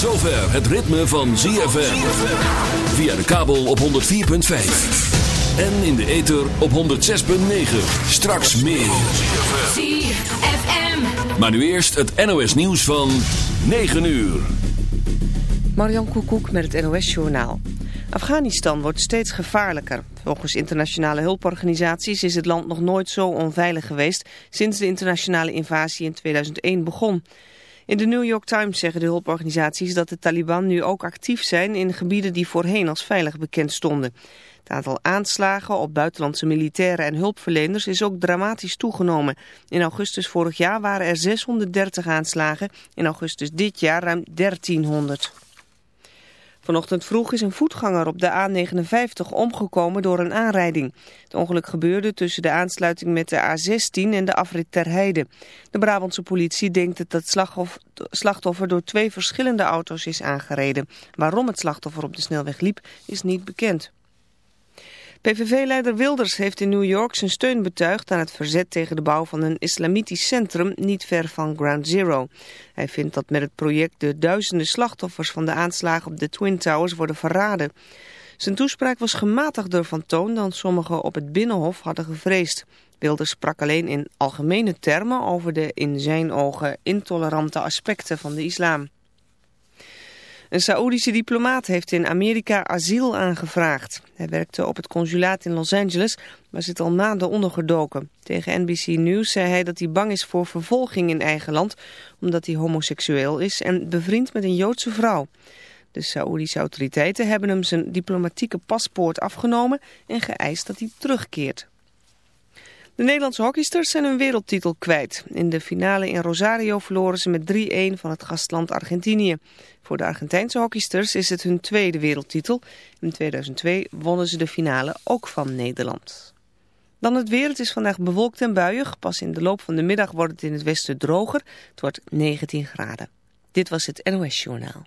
zover het ritme van ZFM. Via de kabel op 104.5. En in de ether op 106.9. Straks meer. ZFM. Maar nu eerst het NOS nieuws van 9 uur. Marjan Koekoek met het NOS-journaal. Afghanistan wordt steeds gevaarlijker. Volgens internationale hulporganisaties is het land nog nooit zo onveilig geweest... sinds de internationale invasie in 2001 begon. In de New York Times zeggen de hulporganisaties dat de Taliban nu ook actief zijn... in gebieden die voorheen als veilig bekend stonden. Het aantal aanslagen op buitenlandse militairen en hulpverleners is ook dramatisch toegenomen. In augustus vorig jaar waren er 630 aanslagen, in augustus dit jaar ruim 1300. Vanochtend vroeg is een voetganger op de A59 omgekomen door een aanrijding. Het ongeluk gebeurde tussen de aansluiting met de A16 en de afrit ter Heide. De Brabantse politie denkt dat het slachtoffer door twee verschillende auto's is aangereden. Waarom het slachtoffer op de snelweg liep is niet bekend. PVV-leider Wilders heeft in New York zijn steun betuigd aan het verzet tegen de bouw van een islamitisch centrum niet ver van Ground Zero. Hij vindt dat met het project de duizenden slachtoffers van de aanslagen op de Twin Towers worden verraden. Zijn toespraak was gematigder van toon dan sommigen op het Binnenhof hadden gevreesd. Wilders sprak alleen in algemene termen over de in zijn ogen intolerante aspecten van de islam. Een Saoedische diplomaat heeft in Amerika asiel aangevraagd. Hij werkte op het consulaat in Los Angeles, maar zit al maanden ondergedoken. Tegen NBC News zei hij dat hij bang is voor vervolging in eigen land, omdat hij homoseksueel is en bevriend met een Joodse vrouw. De Saoedische autoriteiten hebben hem zijn diplomatieke paspoort afgenomen en geëist dat hij terugkeert. De Nederlandse hockeysters zijn hun wereldtitel kwijt. In de finale in Rosario verloren ze met 3-1 van het gastland Argentinië. Voor de Argentijnse hockeysters is het hun tweede wereldtitel. In 2002 wonnen ze de finale ook van Nederland. Dan het weer. Het is vandaag bewolkt en buiig. Pas in de loop van de middag wordt het in het westen droger. Het wordt 19 graden. Dit was het NOS Journaal.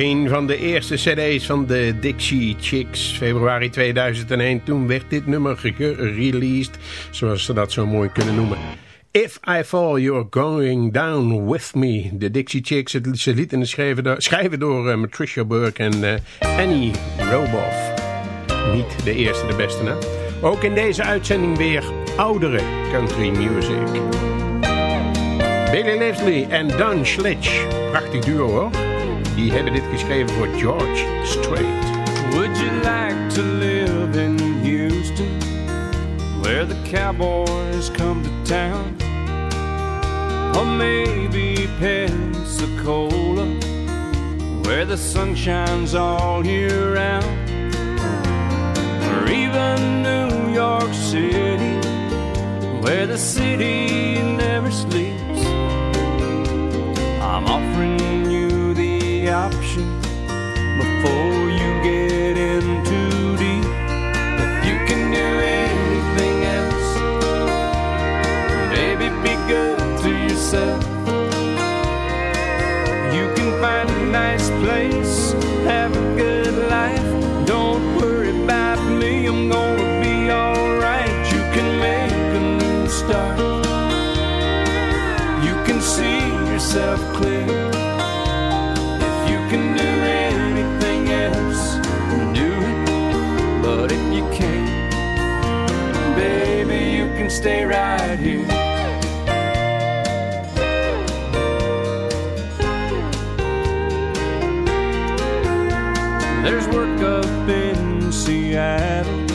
Een van de eerste cd's van de Dixie Chicks, februari 2001. Toen werd dit nummer gereleased, zoals ze dat zo mooi kunnen noemen. If I Fall, You're Going Down With Me. De Dixie Chicks, ze lieten schrijven door, schrijven door uh, Patricia Burke en uh, Annie Roboff. Niet de eerste, de beste, hè? Ook in deze uitzending weer oudere country music. Billy Leslie en Don Schlitch. Prachtig duo, hoor. Die hebben dit geschreven voor George Strait. Would you like to live in Houston? Where the cowboys come to town? Or maybe Pensacola? Where the sun shines all year round? Or even New York City? Where the city never sleeps? Place, have a good life. Don't worry about me, I'm gonna be alright. You can make a new start. You can see yourself clear. If you can do anything else, do it. But if you can't, baby, you can stay right here. Work up in Seattle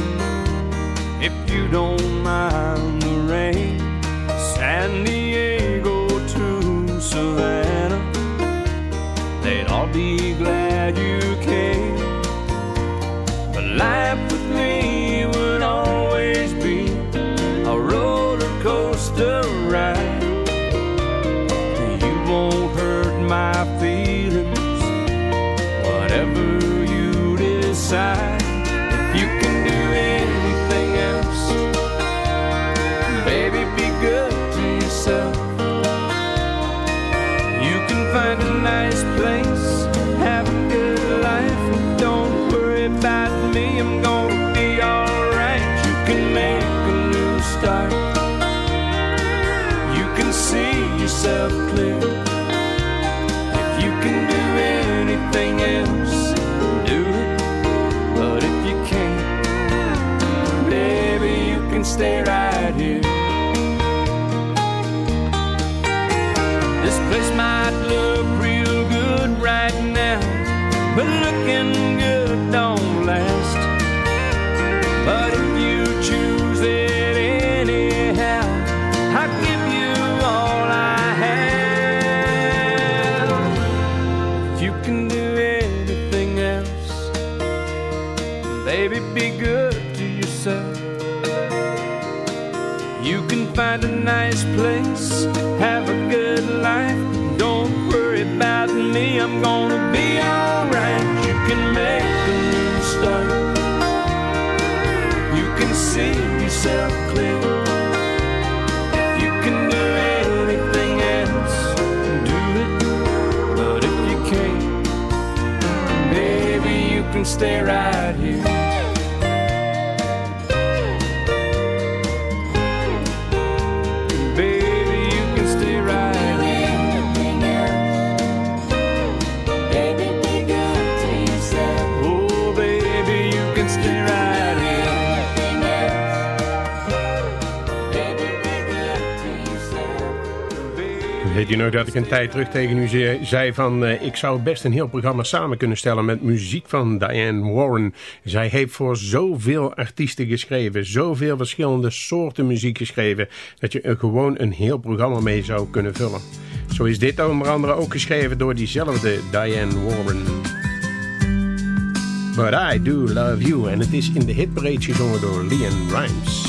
if you don't mind the rain. San Diego to Savannah, they'd all be glad you came. But life nice place, have a good life. Don't worry about me, I'm gonna be alright. You can make a new start. You can see yourself clear. If you can Weet je nog dat ik een tijd terug tegen u zei, van... eh, ik zou best een heel programma samen kunnen stellen met muziek van Diane Warren. Zij heeft voor zoveel artiesten geschreven. Zoveel verschillende soorten muziek geschreven. Dat je er gewoon een heel programma mee zou kunnen vullen. Zo is dit onder andere ook geschreven door diezelfde Diane Warren. But I Do Love You. En het is in de hitparade gezongen door Leon Rimes.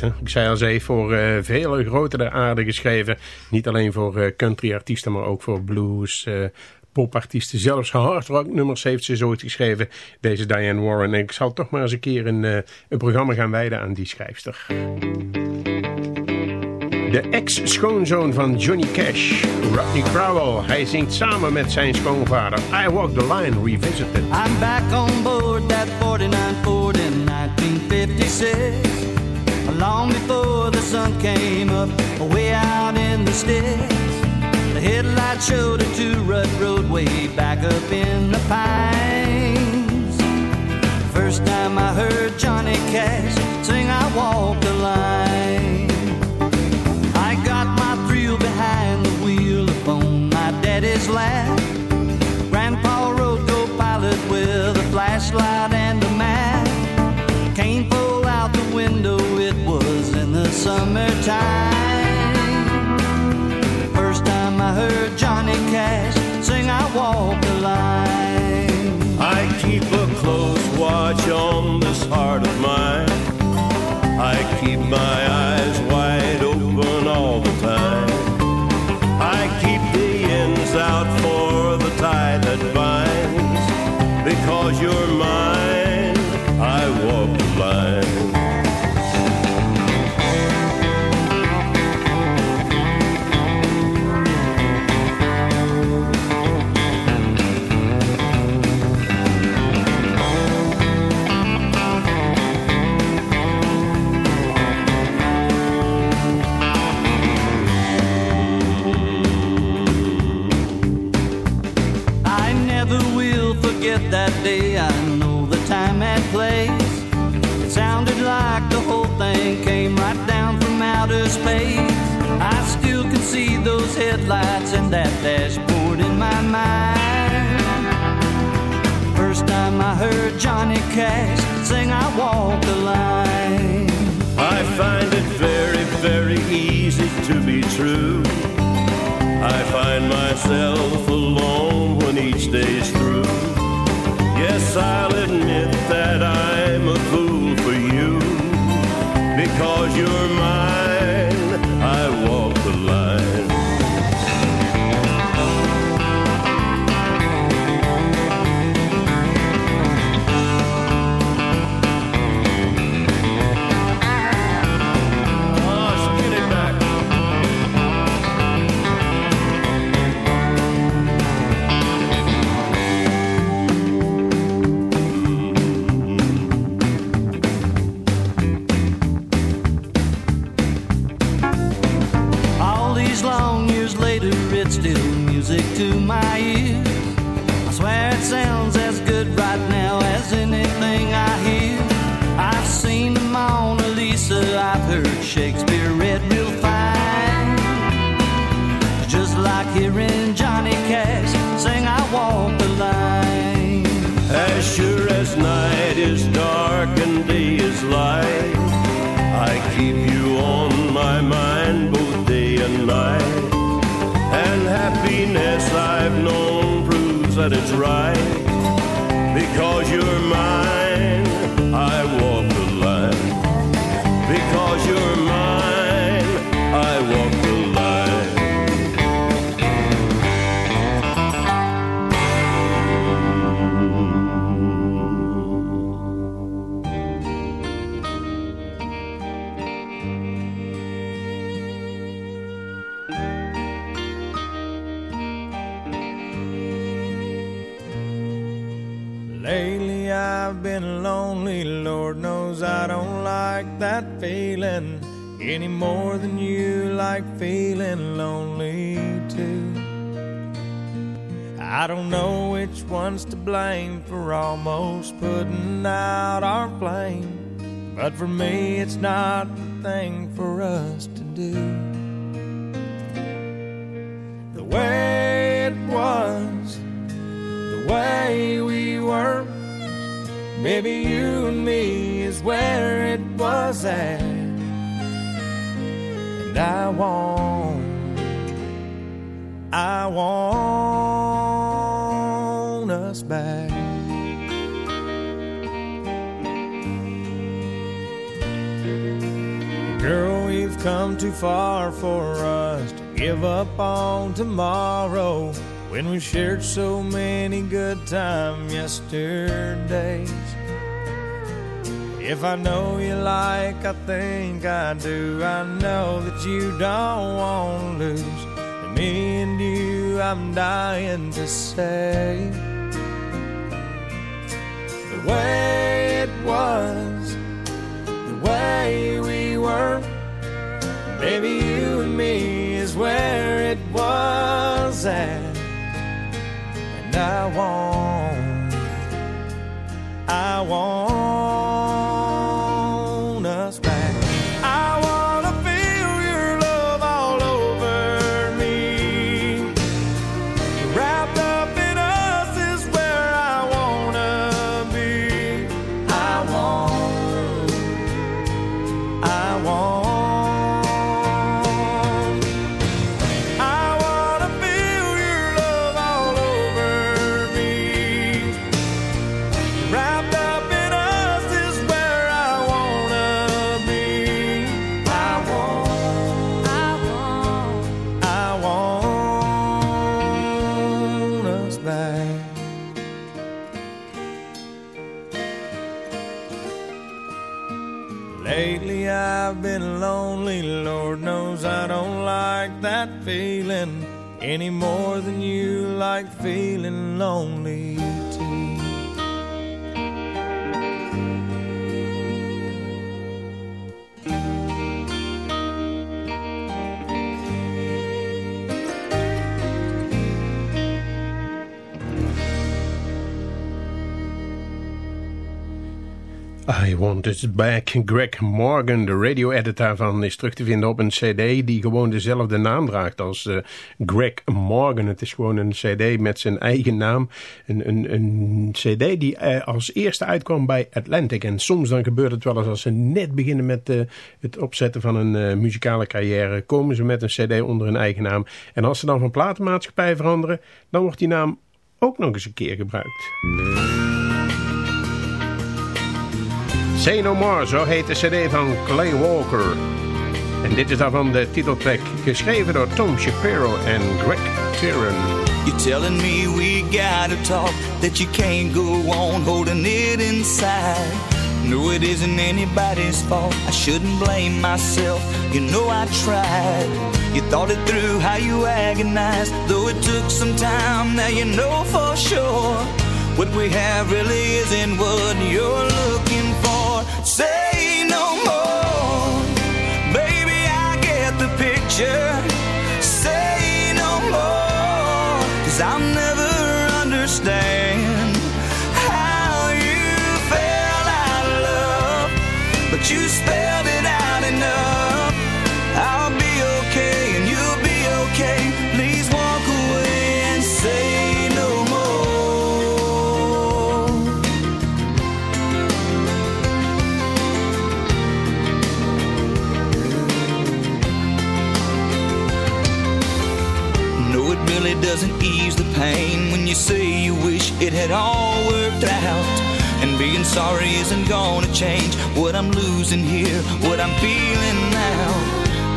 Ik zei al ze voor eh, vele grotere aarde geschreven. Niet alleen voor eh, country-artiesten, maar ook voor blues, eh, popartiesten. Zelfs hard rock nummers heeft ze ooit geschreven, deze Diane Warren. En ik zal toch maar eens een keer een, een programma gaan wijden aan die schrijfster. De ex-schoonzoon van Johnny Cash, Rodney Crowell. Hij zingt samen met zijn schoonvader I Walk the Line Revisited. I'm back on board that 49 Ford in 1956. Long before the sun came up, way out in the sticks. The headlight showed a two-rut roadway back up in the pines. First time I heard Johnny Cash sing I Walk Line. I keep a close watch on this heart of mine. I keep my eyes headlights and that dashboard in my mind. First time I heard Johnny Cash sing I Walk the Line. I find it very, very easy to be true. I find myself alone when each day's through. Yes, I'll admit that I'm a fool for you. Because you're mine, I walk me it's not the thing for us to do. The way it was the way we were. Maybe you and me is where it was at. And I want, I want us back. Come too far for us to give up on tomorrow when we shared so many good times yesterdays. If I know you like I think I do, I know that you don't want to lose. And me and you, I'm dying to say the way it was, the way we were. Baby, you and me is where it was at. And I want, I want Lately I've been lonely, Lord knows I don't like that feeling any more than you like feeling lonely I Want Us Back. Greg Morgan, de radio-editor daarvan, is terug te vinden op een cd die gewoon dezelfde naam draagt als eh, Greg Morgan. Het is gewoon een cd met zijn eigen naam. Een, een, een cd die eh, als eerste uitkwam bij Atlantic. En soms dan gebeurt het wel eens als ze net beginnen met eh, het opzetten van een muzikale carrière. Komen ze met een cd onder hun eigen naam. En als ze dan van platenmaatschappij veranderen, dan wordt die naam ook nog eens een keer gebruikt. Say No More, zo heet de cd van Clay Walker. En dit is daarvan de titeltrack, geschreven door Tom Shapiro en Greg Tyron. You're telling me we gotta talk, that you can't go on holding it inside. No, it isn't anybody's fault. I shouldn't blame myself. You know I tried. You thought it through how you agonized, though it took some time. Now you know for sure what we have really isn't what you're looking for. Say no more, baby. I get the picture. Say no more. I'll never understand how you fell pain when you say you wish it had all worked out. And being sorry isn't gonna change what I'm losing here, what I'm feeling now.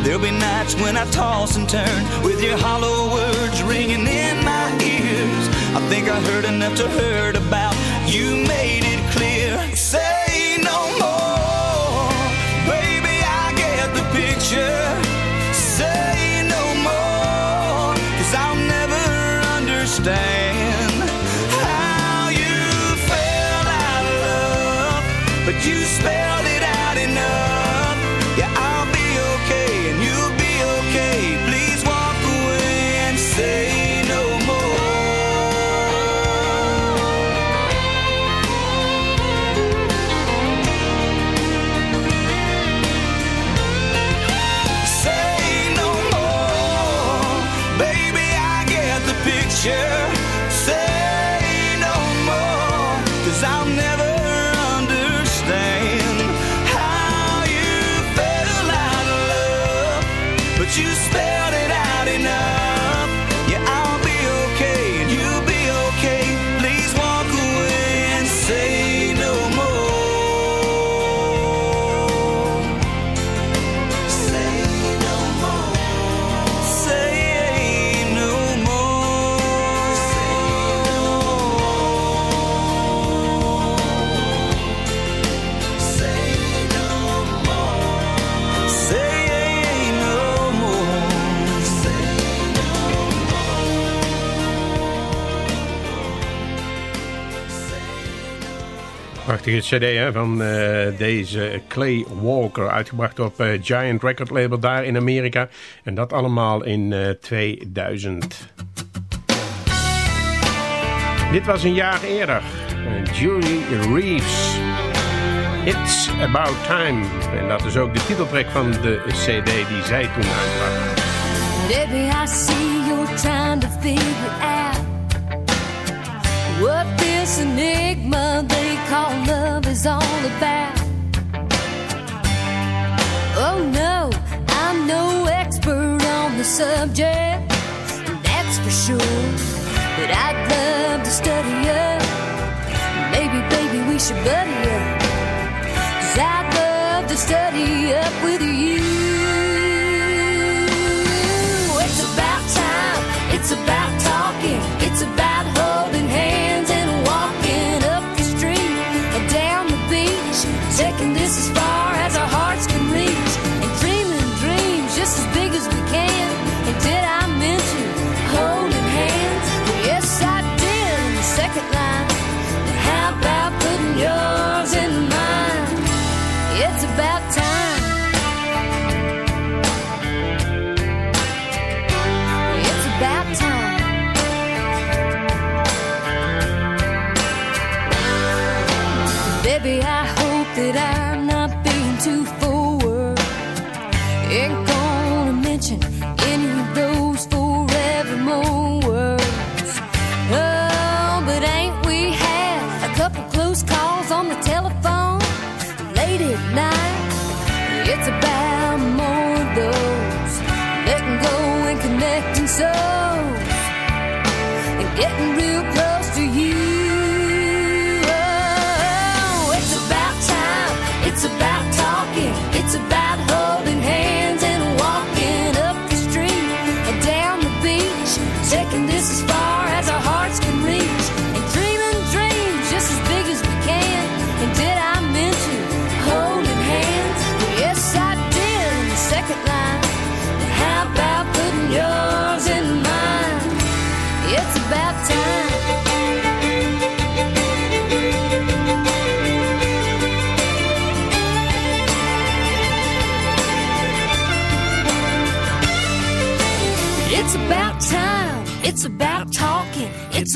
There'll be nights when I toss and turn with your hollow words ringing in my ears. I think I heard enough to hurt about. You made it clear. Prachtige cd hè, van eh, deze Clay Walker, uitgebracht op eh, Giant Record Label daar in Amerika. En dat allemaal in eh, 2000. Dit was een jaar eerder. Eh, Julie Reeves. It's About Time. En dat is ook de titeltrack van de cd die zij toen uitbracht. Baby, I see you're trying to figure what this enigma they call love is all about. Oh no, I'm no expert on the subject, that's for sure. But I'd love to study up. Maybe, baby, we should buddy up. Cause I'd love to study up with you. It's about time, it's about talking, that I'm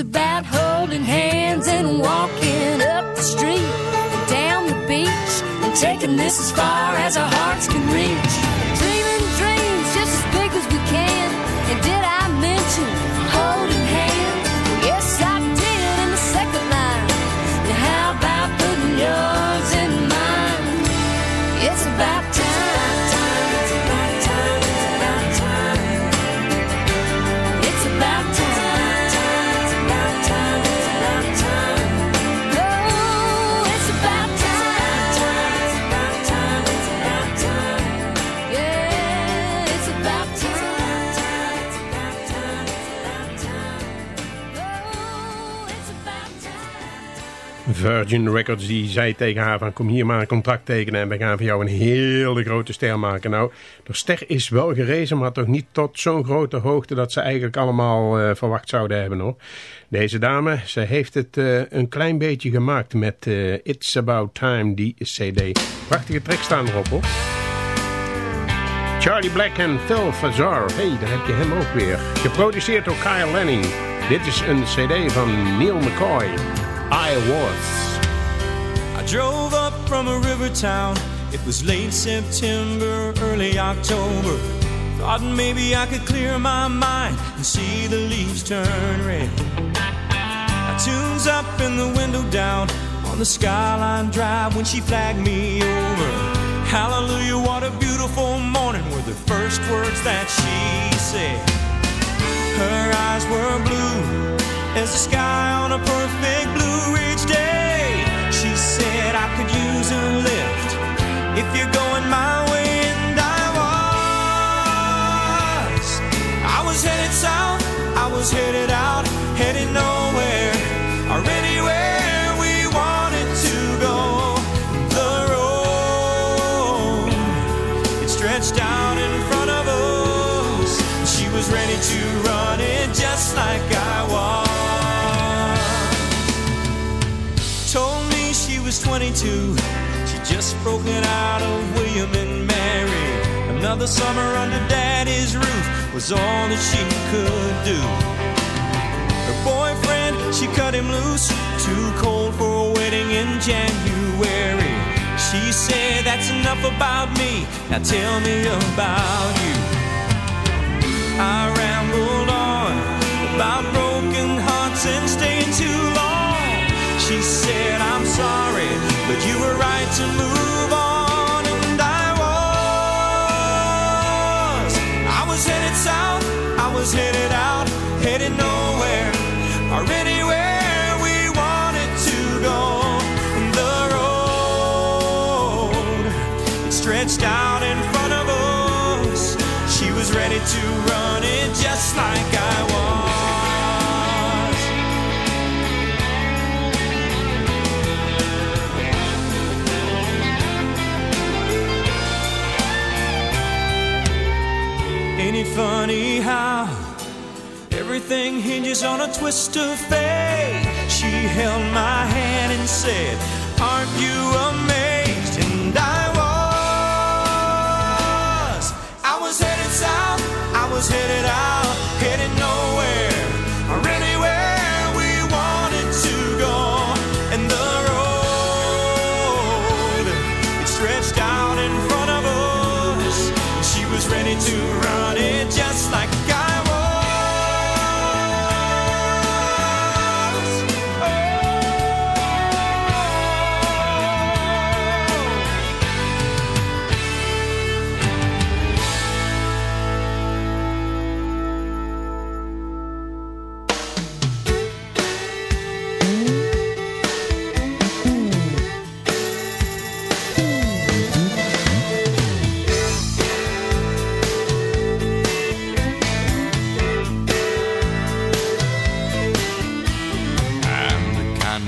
about holding hands and walking up the street down the beach and taking this as far as our hearts Virgin Records die zei tegen haar van kom hier maar een contract tekenen en we gaan van jou een hele grote ster maken. Nou, de ster is wel gerezen, maar toch niet tot zo'n grote hoogte dat ze eigenlijk allemaal eh, verwacht zouden hebben hoor. Deze dame, ze heeft het eh, een klein beetje gemaakt met eh, It's About Time, die cd. Prachtige trek staan erop hoor. Charlie Black en Phil Fazar, hey, daar heb je hem ook weer. Geproduceerd door Kyle Lanning. Dit is een cd van Neil McCoy. I Was. I drove up from a river town. It was late September, early October. Thought maybe I could clear my mind and see the leaves turn red. I tunes up and the window down on the Skyline Drive when she flagged me over. Hallelujah, what a beautiful morning were the first words that she said. Her eyes were blue as the sky on a perfect Blue a lift if you're going my way, and I was. I was headed south, I was headed out, headed nowhere or anywhere we wanted to go. The road it stretched out in front of us. She was ready to run it just like I was. Told me she was 22. Broken out of William and Mary. Another summer under daddy's roof was all that she could do. Her boyfriend, she cut him loose. Too cold for a wedding in January. She said, That's enough about me. Now tell me about you. I rambled on about broken hearts and staying too long. She said, I'm sorry, but you were right to move on. And I was. I was headed south, I was headed out, headed nowhere or anywhere we wanted to go. And the road, it stretched out in front of us. She was ready to run it just like I was. Funny how everything hinges on a twist of fate? She held my hand and said, Aren't you amazed? And I was. I was headed south, I was headed out, headed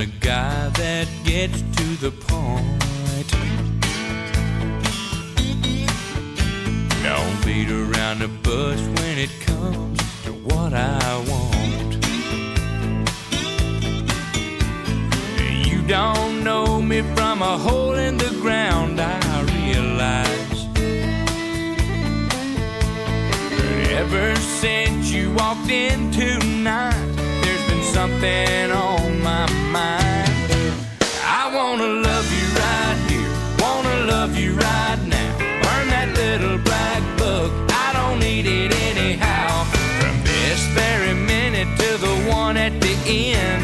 of guy that gets to the point. Don't beat around the bush when it comes to what I want. You don't know me from a hole in the ground, I realize. But ever since you walked in tonight, something on my mind. I wanna love you right here, wanna love you right now. Burn that little black book, I don't need it anyhow. From this very minute to the one at the end,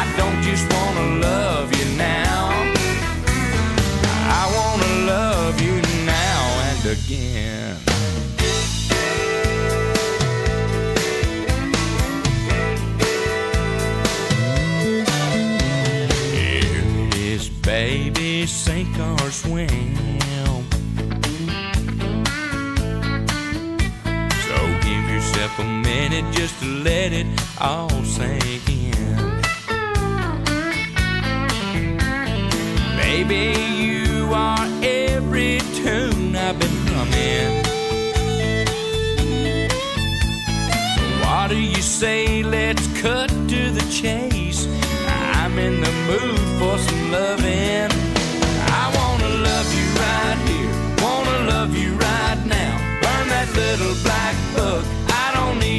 I don't just wanna love you now. I wanna love you now and again. Minute just to let it all sink in. Baby, you are every tune I've been humming. What do you say? Let's cut to the chase. I'm in the mood for some loving. I wanna love you right here, wanna love you right now. Burn that little black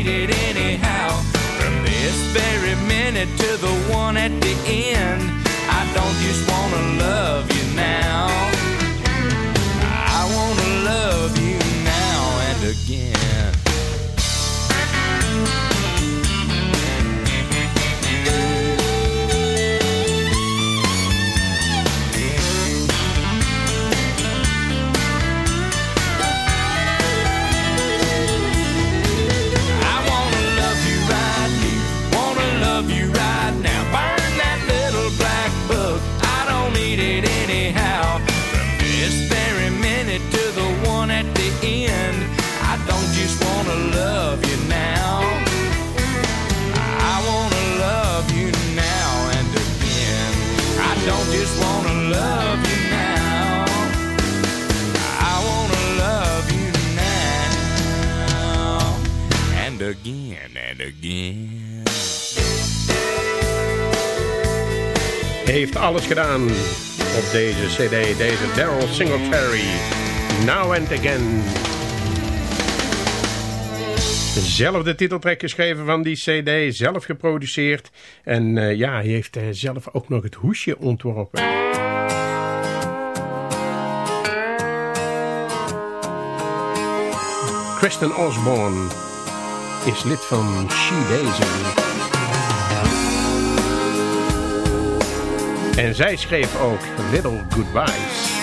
it anyhow. From this very minute to the one at the end, I don't just wanna love you now. Alles gedaan op deze cd. Deze Daryl Singletary. Now and Again. Zelf de geschreven van die cd. Zelf geproduceerd. En eh, ja, hij heeft eh, zelf ook nog het hoesje ontworpen. Kristen Osborne is lid van She Daisy. En zij schreef ook Little Goodbyes.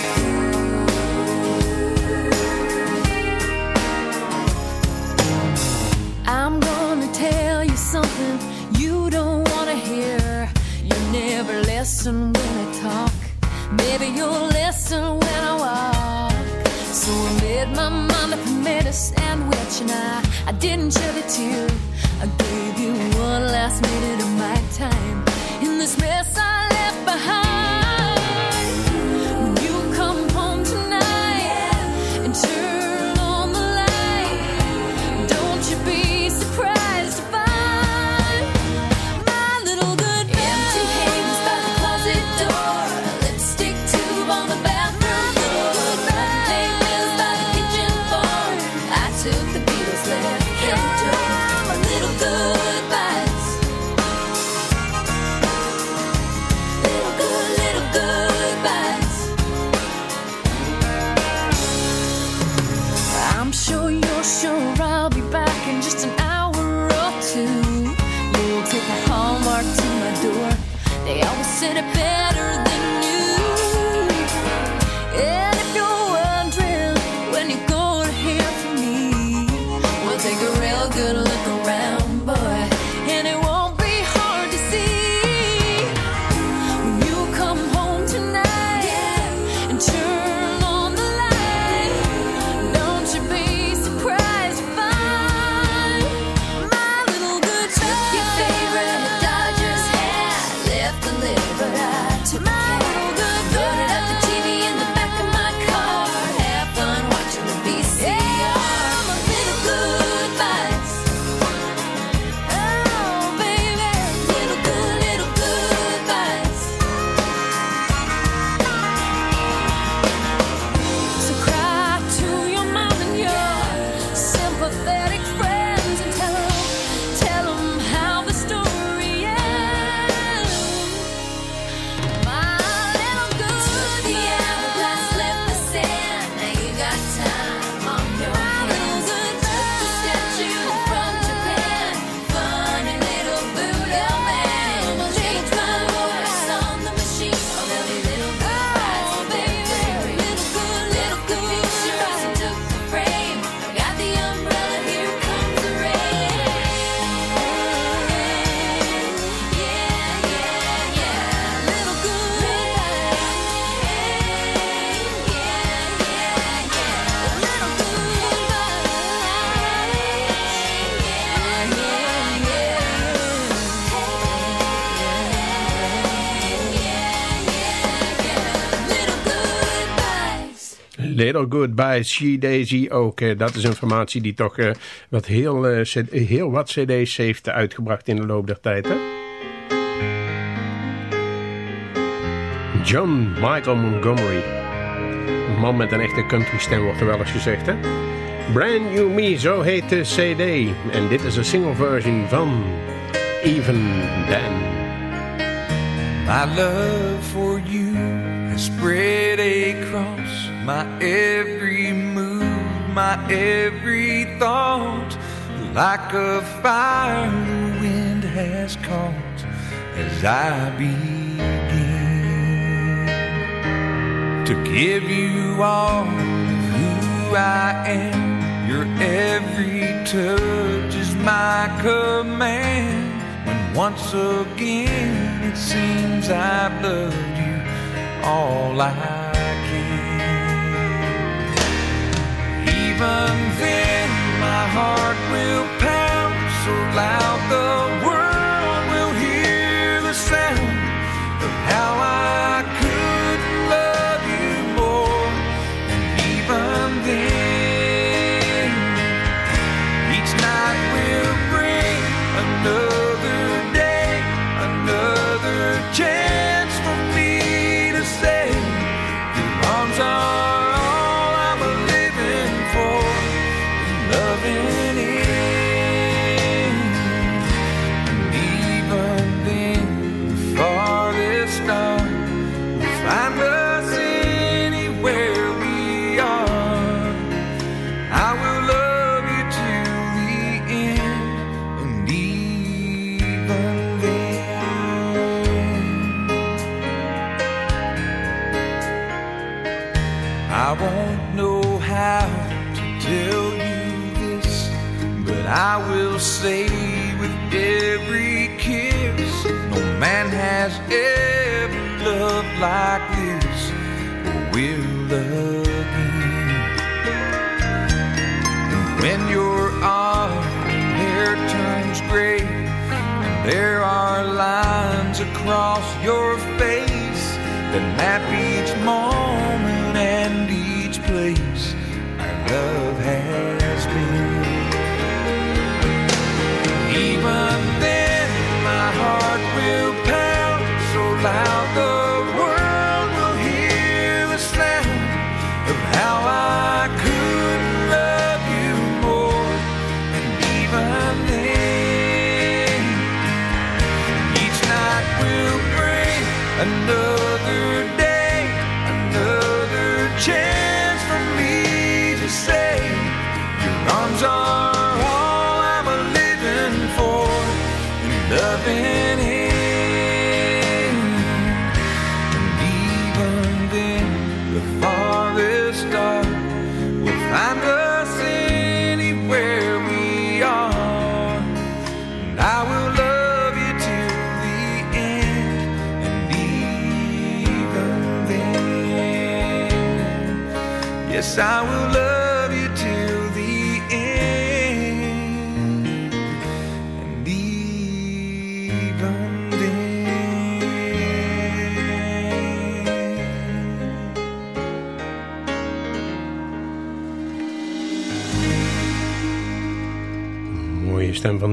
I'm gonna tell you something you don't wanna hear. You never listen when I talk. Maybe you'll listen when I walk. So I made my a sandwich and I, I didn't. I gave you one last minute of my time in this mess Little Goodbye, She Daisy ook. eh, dat is een formatie die toch eh, wat heel, eh, heel wat cd's heeft uitgebracht in de loop der tijd. Hè? John Michael Montgomery. Een man met een echte country stem wordt er wel eens gezegd. Hè? Brand New Me, zo heet de cd. En dit is een single version van Even Then. My love for you has spread across my every move, my every thought. Like a fire the wind has caught as I begin to give you all who I am. Your every touch is my command. When once again it seems I've loved you all I Even then, my heart will pound so loud the world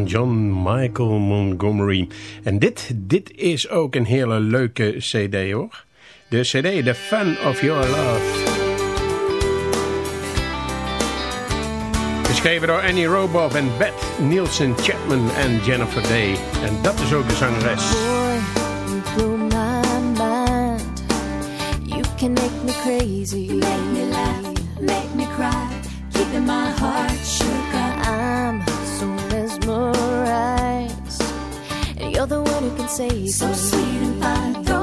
John Michael Montgomery. En dit, dit is ook een hele leuke cd hoor. De cd The Fun of Your Love. Geschreven door Annie Roboff en Beth Nielsen Chapman en Jennifer Day. En dat is ook de zangeres. Can make me crazy. Make me laugh, make me cry. My heart. You're the one who can save So me. sweet and fine,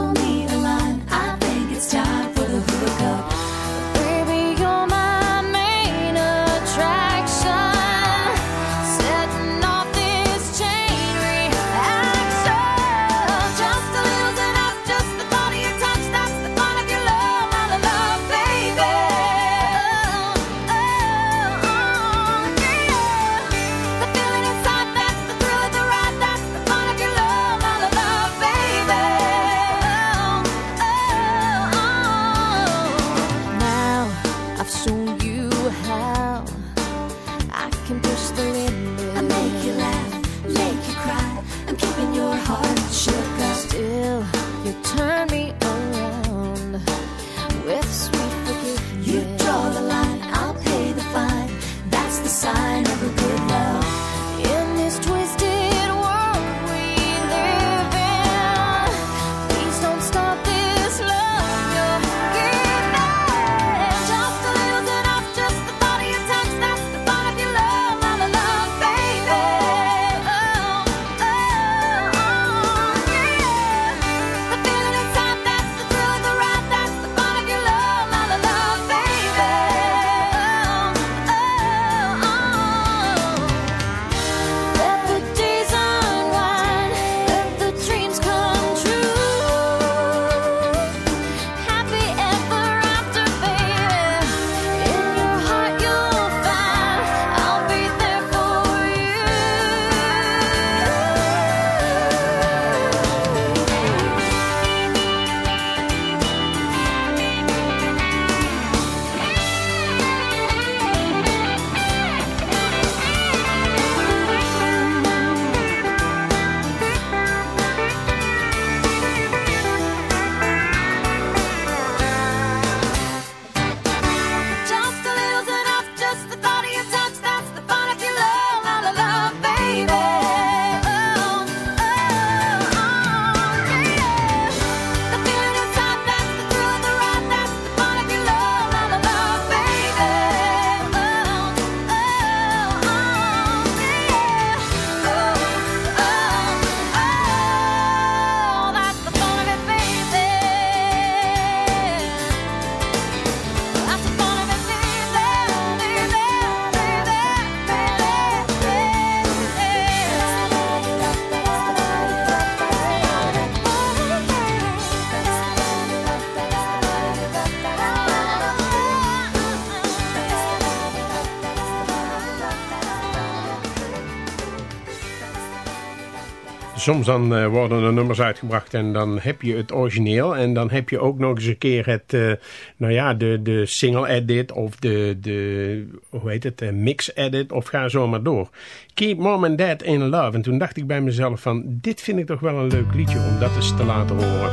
soms dan eh, worden er nummers uitgebracht en dan heb je het origineel. En dan heb je ook nog eens een keer het, eh, nou ja, de, de single edit of de, de hoe heet het, de mix edit of ga zo maar door. Keep Mom and Dad in Love. En toen dacht ik bij mezelf van, dit vind ik toch wel een leuk liedje om dat eens te laten horen.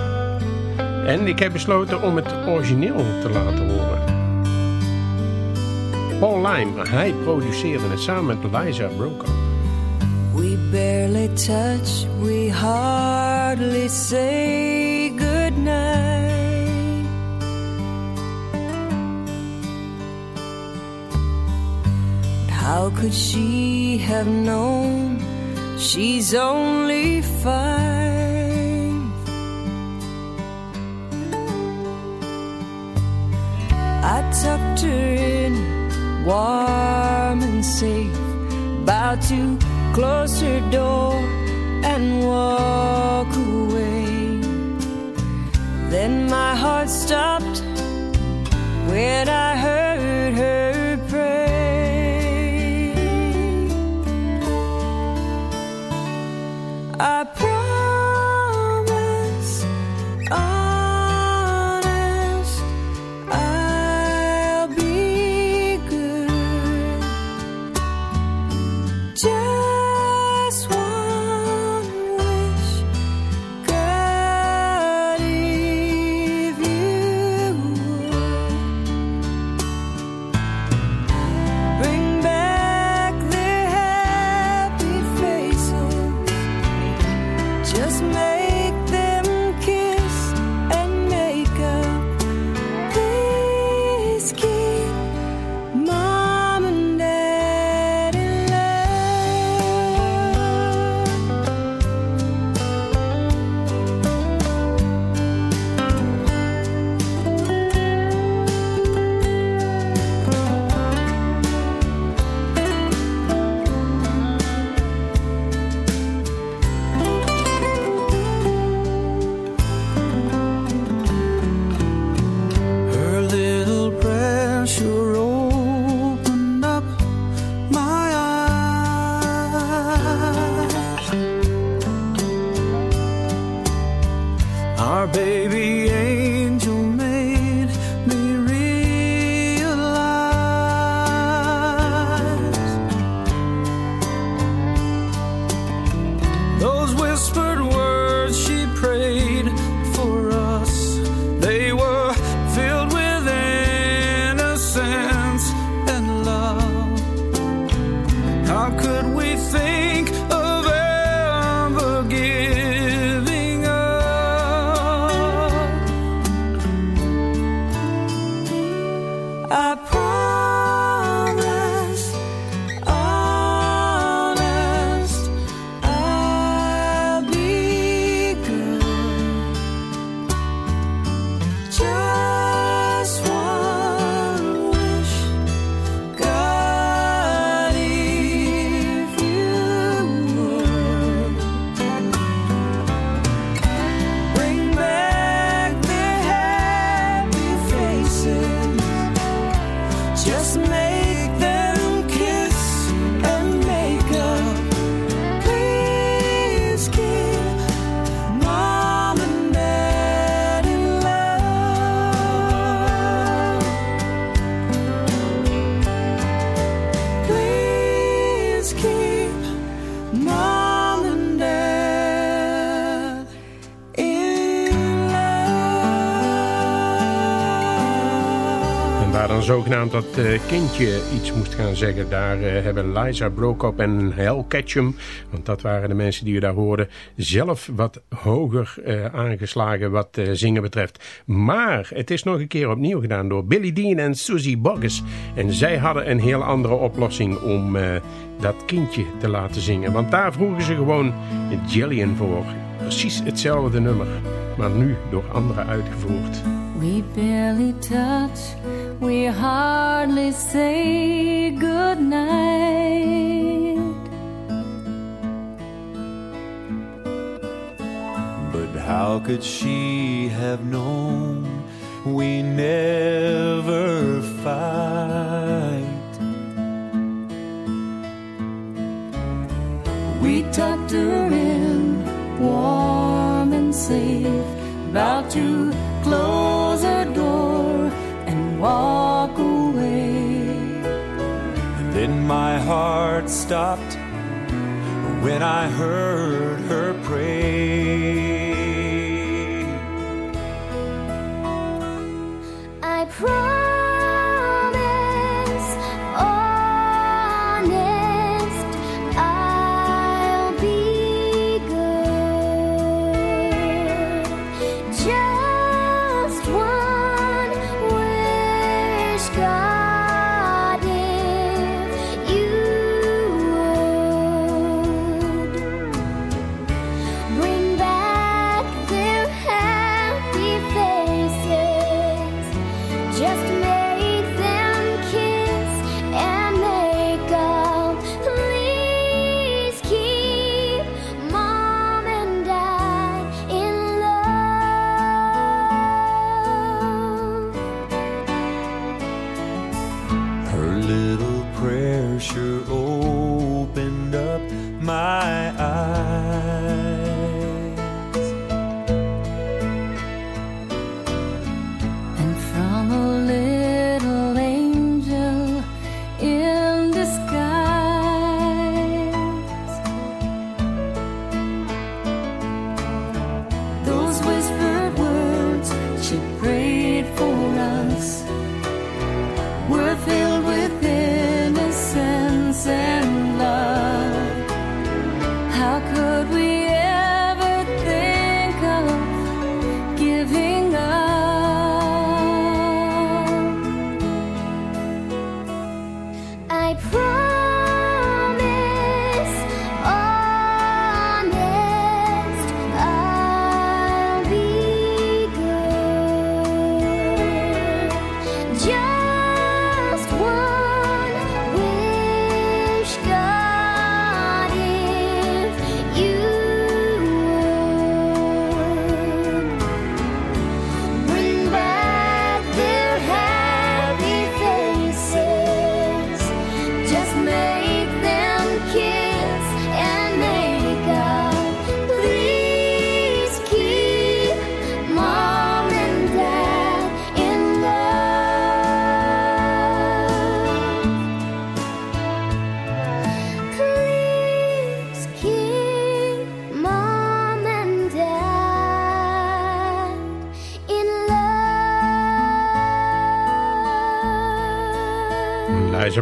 En ik heb besloten om het origineel te laten horen. Paul Lime, hij produceerde het samen met Liza Broker. We barely touch, we hardly say goodnight. How could she have known she's only five? I tucked her in, warm and safe, about to close her door and walk away. Then my heart stopped when I heard her pray. I promise, zogenaamd dat eh, kindje iets moest gaan zeggen, daar eh, hebben Liza Brokop en Hel Ketchum, want dat waren de mensen die u daar hoorden, zelf wat hoger eh, aangeslagen wat zingen betreft. Maar het is nog een keer opnieuw gedaan door Billy Dean en Susie Boggess. En zij hadden een heel andere oplossing om dat kindje te laten zingen. Want daar vroegen ze gewoon Jillian voor. Precies hetzelfde nummer, maar nu door anderen uitgevoerd. We barely touch, we hardly say goodnight. But how could she have known we never fight? We tucked her in, warm and safe, about to close. my heart stopped when I heard her pray.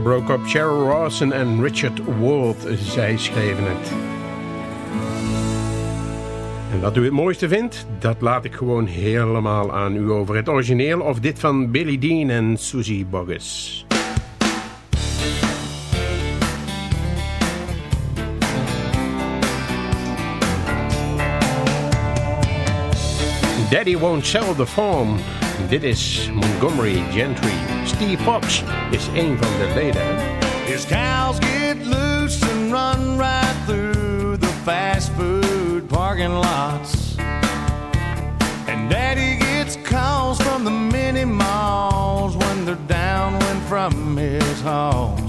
broke up. Cheryl Rawson en Richard Ward, zij schreven het. En wat u het mooiste vindt, dat laat ik gewoon helemaal aan u over. Het origineel of dit van Billy Dean en Susie Bogus. Daddy won't sell the farm. Dit is Montgomery Gentry. Steve Fox is een van de leden. His cows get loose and run right through the fast food parking lots. And daddy gets calls from the mini malls when they're downwind from his home.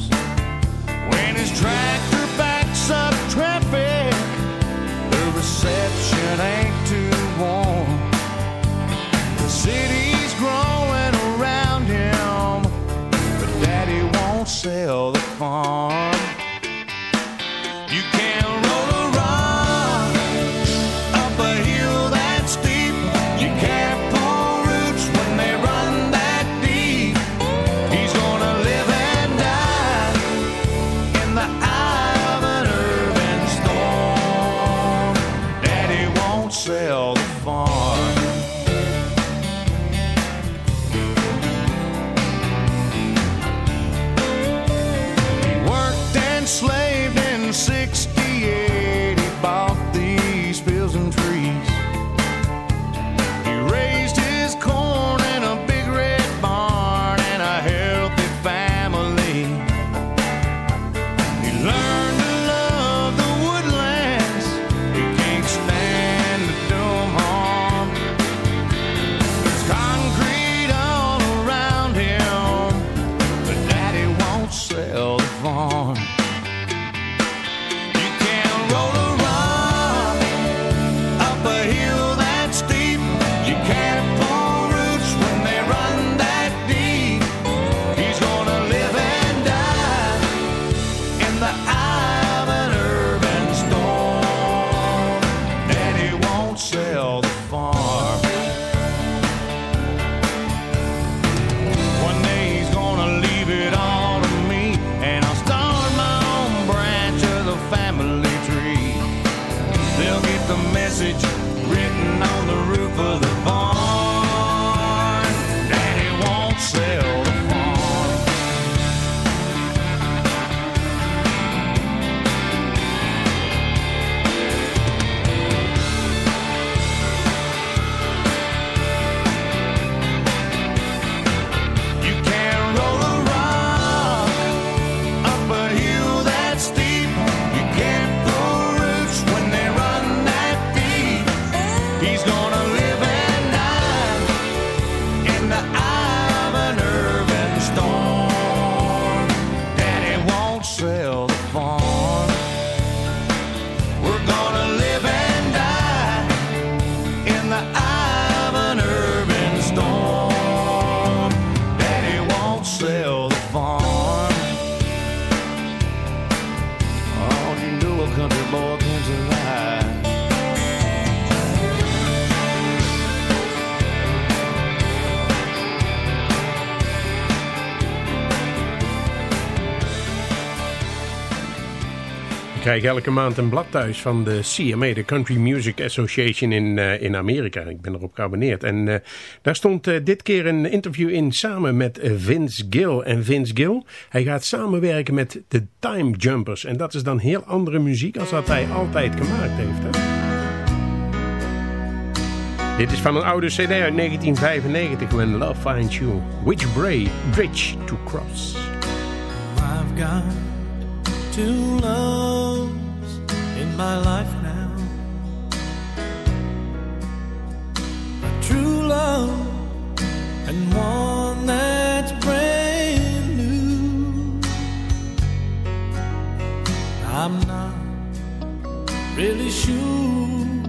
Krijg elke maand een blad thuis van de CMA, de Country Music Association in, eh, in Amerika. Ik ben erop geabonneerd. En eh, daar stond eh, dit keer een interview in samen met Vince Gill. En Vince Gill, hij gaat samenwerken met de Time Jumpers. En dat is dan heel andere muziek als wat hij altijd gemaakt heeft. Hè? Dit is van een oude cd uit 1995, When Love Finds You. Which Bridge to Cross. I've got two loves in my life now. A true love and one that's brand new. I'm not really sure.